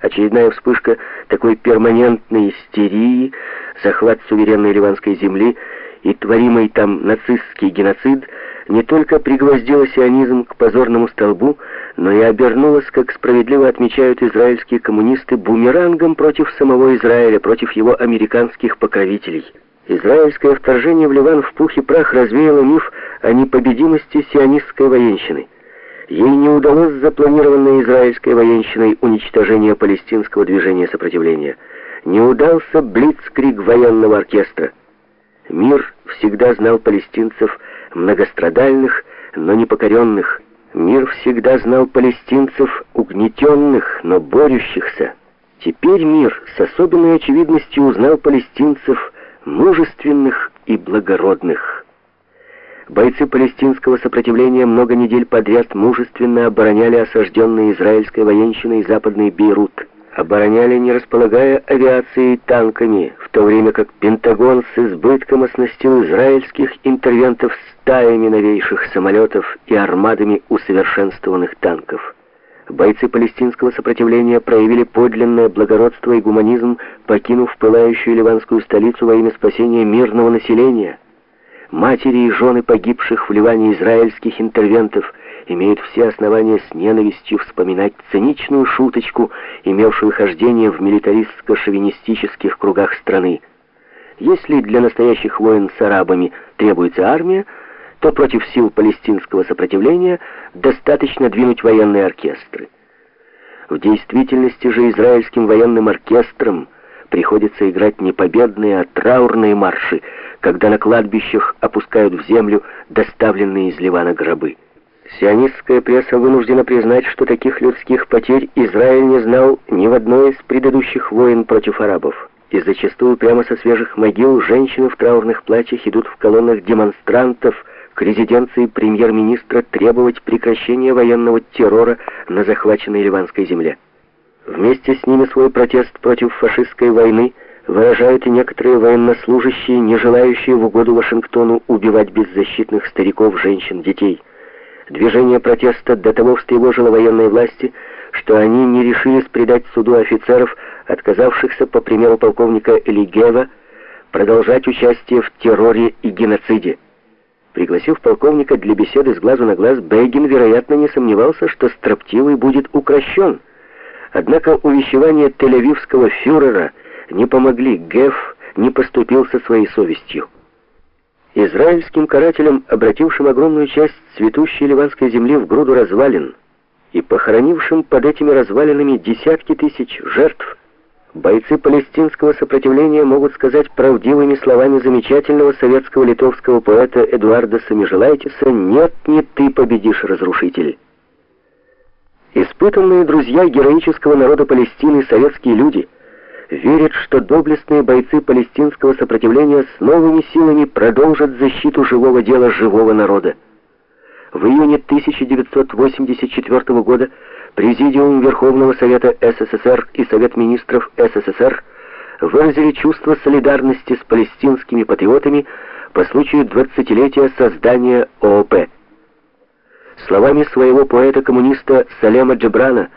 очередная вспышка такой перманентной истерии, захват суверенной ливанской земли и творимый там нацистский геноцид не только пригвоздила сионизм к позорному столбу, но и обернулась, как справедливо отмечают израильские коммунисты, бумерангом против самого Израиля, против его американских покровителей. Израильское вторжение в Ливан в пух и прах развеяло миф о непобедимости сионистской военщины. Ей не удалось запланированное израильской военщиной уничтожение палестинского движения сопротивления. Не удался блицкриг военного оркестра. Мир всегда знал палестинцев многострадальных, но непокоренных. Мир всегда знал палестинцев угнетенных, но борющихся. Теперь мир с особенной очевидностью узнал палестинцев мужественных и благородных. Бойцы палестинского сопротивления много недель подряд мужественно обороняли осажденные израильской военщиной западный Бейрут. Обороняли, не располагая авиацией и танками, в то время как Пентагон с избытком оснастил израильских интервентов стаями новейших самолетов и армадами усовершенствованных танков. Бойцы палестинского сопротивления проявили подлинное благородство и гуманизм, покинув пылающую ливанскую столицу во имя спасения мирного населения. Матери и жены погибших в Ливане израильских интервентов имеют все основания с ненавистью вспоминать циничную шуточку, имевшую хождение в милитаристско-шовинистических кругах страны. Если для настоящих войн с арабами требуется армия, то против сил палестинского сопротивления достаточно двинуть военные оркестры. В действительности же израильским военным оркестрам приходится играть не победные, а траурные марши, когда на кладбищах опускают в землю доставленные из Ливана гробы. Сионистская пресса вынуждена признать, что таких людских потерь Израиль не знал ни в одной из предыдущих войн против арабов. И зачастую прямо со свежих могил женщины в траурных платьях идут в колоннах демонстрантов, к резиденции премьер-министра требовать прекращения военного террора на захваченной ливанской земле. Вместе с ними свой протест против фашистской войны выражают и некоторые военнослужащие, не желающие в угоду Вашингтону убивать беззащитных стариков, женщин, детей. Движение протеста до того встревожило военные власти, что они не решились предать суду офицеров, отказавшихся, по примеру полковника Элигева, продолжать участие в терроре и геноциде. Пригласив полковника для беседы с глазу на глаз, Бейгин, вероятно, не сомневался, что строптивый будет укращен. Однако увещевания тель-авивского фюрера не помогли, Геф не поступил со своей совестью. Израильским карателям, обратившим огромную часть цветущей ливанской земли в груду развалин и похоронившим под этими развалинами десятки тысяч жертв, Бойцы палестинского сопротивления могут сказать правдивыми словами замечательного советского литовского поэта Эдуарда Самижелайтиса «Нет, не ты победишь, разрушитель». Испытанные друзья героического народа Палестины, советские люди, верят, что доблестные бойцы палестинского сопротивления с новыми силами продолжат защиту живого дела живого народа. В июне 1984 года Президиум Верховного Совета СССР и Совет Министров СССР выразили чувство солидарности с палестинскими патриотами по случаю 20-летия создания ООП. Словами своего поэта-коммуниста Салема Джебрана,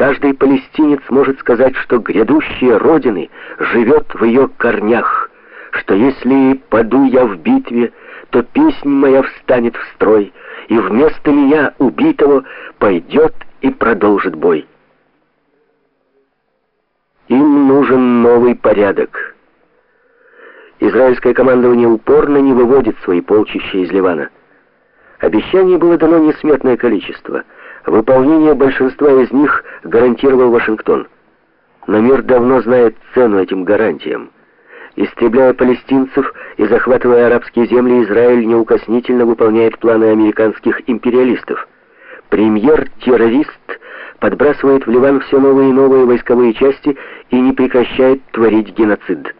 каждый палестинец может сказать, что грядущая Родины живет в ее корнях, что если паду я в битве, то песнь моя встанет в строй, и вместо меня, убитого, пойдет и продолжит бой. Им нужен новый порядок. Израильское командование упорно не выводит свои полчища из Ливана. Обещаний было дано несметное количество. Выполнение большинства из них гарантировал Вашингтон. Но мир давно знает цену этим гарантиям. Истребляя палестинцев и захватывая арабские земли, Израиль неукоснительно выполняет планы американских империалистов. Премьер-террорист подбрасывает в Ливан все новые и новые войсковые части и не прекращает творить геноцид.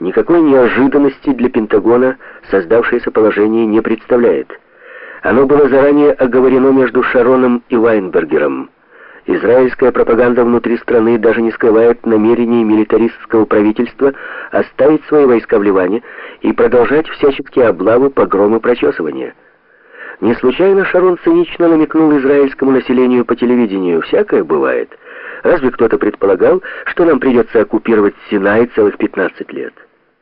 Никакой неожиданности для Пентагона создавшееся положение не представляет. Оно было заранее оговорено между Шароном и Вайнбергером. Израильская пропаганда внутри страны даже не скрывает намерений милитаристского правительства оставить свои войска в Ливане и продолжать всяческие облавы, погромы, прочесывания. Не случайно Шарон цинично намекнул израильскому населению по телевидению. Всякое бывает. Разве кто-то предполагал, что нам придется оккупировать Синай целых 15 лет?